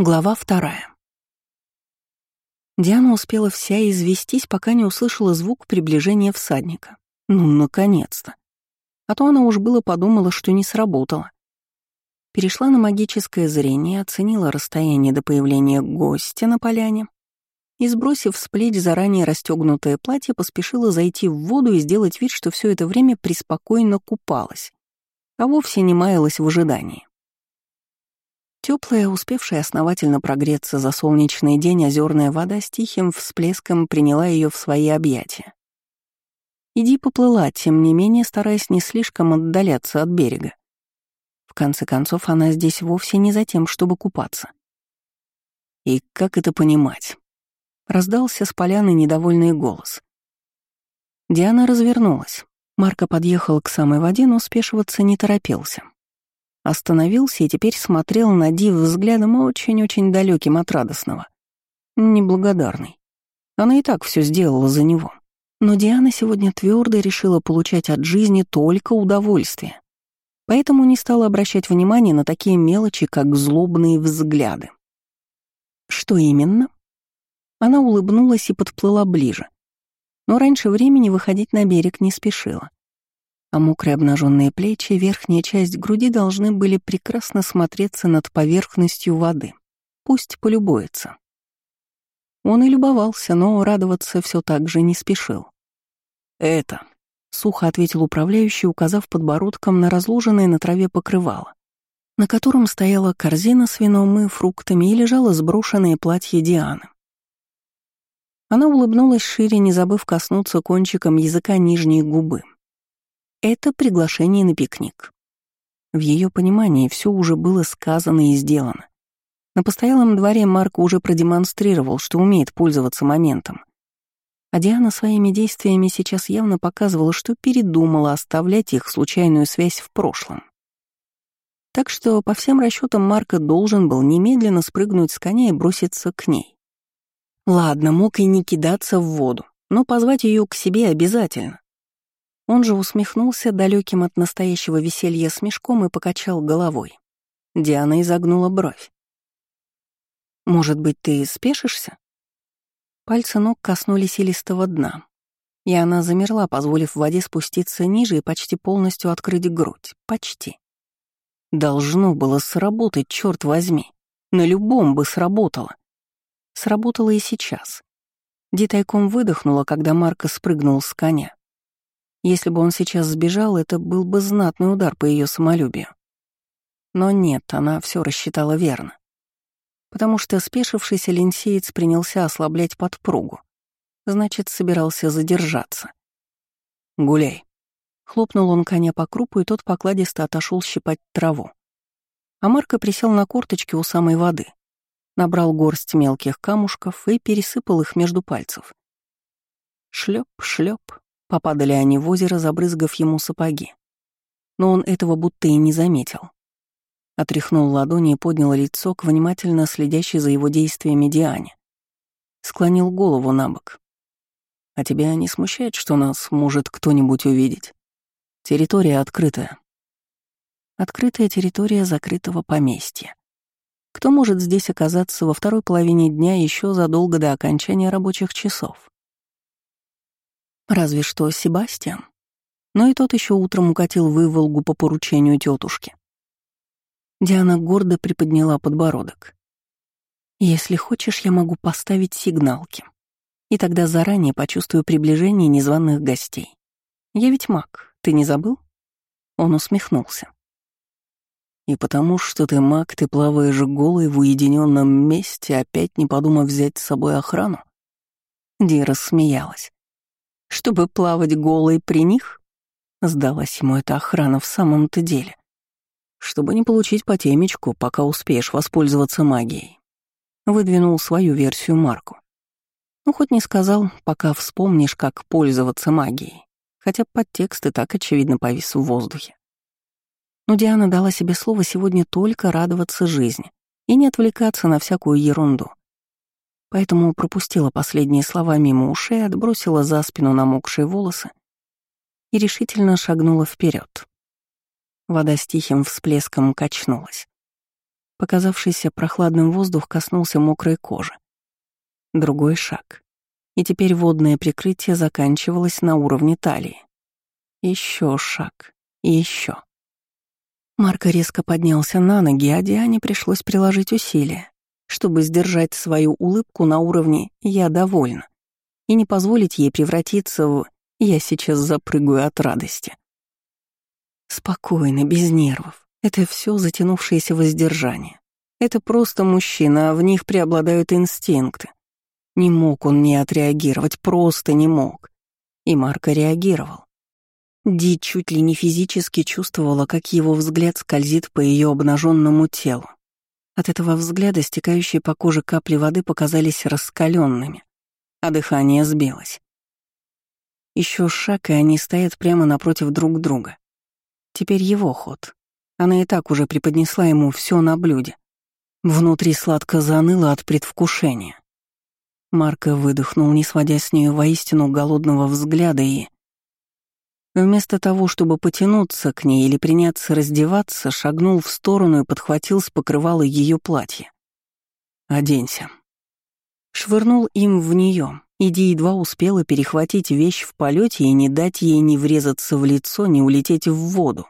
Глава вторая. Диана успела вся известись, пока не услышала звук приближения всадника. Ну, наконец-то. А то она уж было подумала, что не сработало. Перешла на магическое зрение, оценила расстояние до появления гостя на поляне и, сбросив с плеч заранее расстегнутое платье, поспешила зайти в воду и сделать вид, что все это время преспокойно купалась, а вовсе не маялась в ожидании. Теплая, успевшая основательно прогреться за солнечный день озерная вода с тихим всплеском приняла ее в свои объятия. Иди поплыла, тем не менее, стараясь не слишком отдаляться от берега. В конце концов, она здесь вовсе не за тем, чтобы купаться. И как это понимать? Раздался с поляны недовольный голос. Диана развернулась. Марко подъехал к самой воде, но спешиваться не торопился. Остановился и теперь смотрел на Див взглядом очень-очень далеким от радостного. Неблагодарный. Она и так все сделала за него. Но Диана сегодня твердо решила получать от жизни только удовольствие. Поэтому не стала обращать внимания на такие мелочи, как злобные взгляды. Что именно? Она улыбнулась и подплыла ближе. Но раньше времени выходить на берег не спешила а мокрые обнаженные плечи и верхняя часть груди должны были прекрасно смотреться над поверхностью воды. Пусть полюбуется. Он и любовался, но радоваться все так же не спешил. «Это», — сухо ответил управляющий, указав подбородком на разложенное на траве покрывало, на котором стояла корзина с вином и фруктами и лежало сброшенное платье Дианы. Она улыбнулась шире, не забыв коснуться кончиком языка нижней губы. Это приглашение на пикник. В ее понимании все уже было сказано и сделано. На постоялом дворе Марк уже продемонстрировал, что умеет пользоваться моментом. А Диана своими действиями сейчас явно показывала, что передумала оставлять их случайную связь в прошлом. Так что, по всем расчетам, Марка должен был немедленно спрыгнуть с коня и броситься к ней. Ладно, мог и не кидаться в воду, но позвать ее к себе обязательно. Он же усмехнулся далеким от настоящего веселья смешком и покачал головой. Диана изогнула бровь. «Может быть, ты спешишься?» Пальцы ног коснулись илистого дна, и она замерла, позволив воде спуститься ниже и почти полностью открыть грудь. Почти. Должно было сработать, черт возьми. На любом бы сработало. Сработало и сейчас. Ди тайком выдохнула, когда Марко спрыгнул с коня. Если бы он сейчас сбежал, это был бы знатный удар по ее самолюбию. Но нет, она все рассчитала верно. Потому что спешившийся линсеец принялся ослаблять подпругу. Значит, собирался задержаться. «Гуляй». Хлопнул он коня по крупу, и тот покладисто отошел щипать траву. А Марко присел на корточки у самой воды, набрал горсть мелких камушков и пересыпал их между пальцев. Шлеп, шлеп, Попадали они в озеро, забрызгав ему сапоги. Но он этого будто и не заметил. Отряхнул ладони и поднял лицо к внимательно следящей за его действиями Диане. Склонил голову на бок. «А тебя не смущает, что нас может кто-нибудь увидеть? Территория открытая». Открытая территория закрытого поместья. Кто может здесь оказаться во второй половине дня еще задолго до окончания рабочих часов? Разве что Себастьян. Но и тот еще утром укатил выволгу по поручению тетушки. Диана гордо приподняла подбородок. «Если хочешь, я могу поставить сигналки. И тогда заранее почувствую приближение незваных гостей. Я ведь маг, ты не забыл?» Он усмехнулся. «И потому что ты маг, ты плаваешь голый в уединенном месте, опять не подумав взять с собой охрану?» Ди рассмеялась. Чтобы плавать голой при них? Сдалась ему эта охрана в самом-то деле. Чтобы не получить по темечку, пока успеешь воспользоваться магией. Выдвинул свою версию Марку. Ну, хоть не сказал, пока вспомнишь, как пользоваться магией. Хотя подтекст и так очевидно повис в воздухе. Но Диана дала себе слово сегодня только радоваться жизни и не отвлекаться на всякую ерунду поэтому пропустила последние слова мимо ушей, отбросила за спину намокшие волосы и решительно шагнула вперед. Вода с тихим всплеском качнулась. Показавшийся прохладным воздух коснулся мокрой кожи. Другой шаг. И теперь водное прикрытие заканчивалось на уровне талии. Еще шаг. И еще. Марко резко поднялся на ноги, а Диане пришлось приложить усилия, чтобы сдержать свою улыбку на уровне «я довольна» и не позволить ей превратиться в «я сейчас запрыгаю от радости». Спокойно, без нервов. Это все затянувшееся воздержание. Это просто мужчина, а в них преобладают инстинкты. Не мог он не отреагировать, просто не мог. И Марко реагировал. Ди чуть ли не физически чувствовала, как его взгляд скользит по ее обнаженному телу. От этого взгляда стекающие по коже капли воды показались раскаленными, а дыхание сбилось. Еще шаг, и они стоят прямо напротив друг друга. Теперь его ход. Она и так уже преподнесла ему все на блюде. Внутри сладко заныло от предвкушения. Марко выдохнул, не сводя с нее воистину голодного взгляда и Вместо того, чтобы потянуться к ней или приняться раздеваться, шагнул в сторону и подхватил с покрывала ее платье. «Оденься». Швырнул им в нее. Иди едва успела перехватить вещь в полете и не дать ей ни врезаться в лицо, ни улететь в воду.